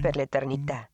per l'eternità.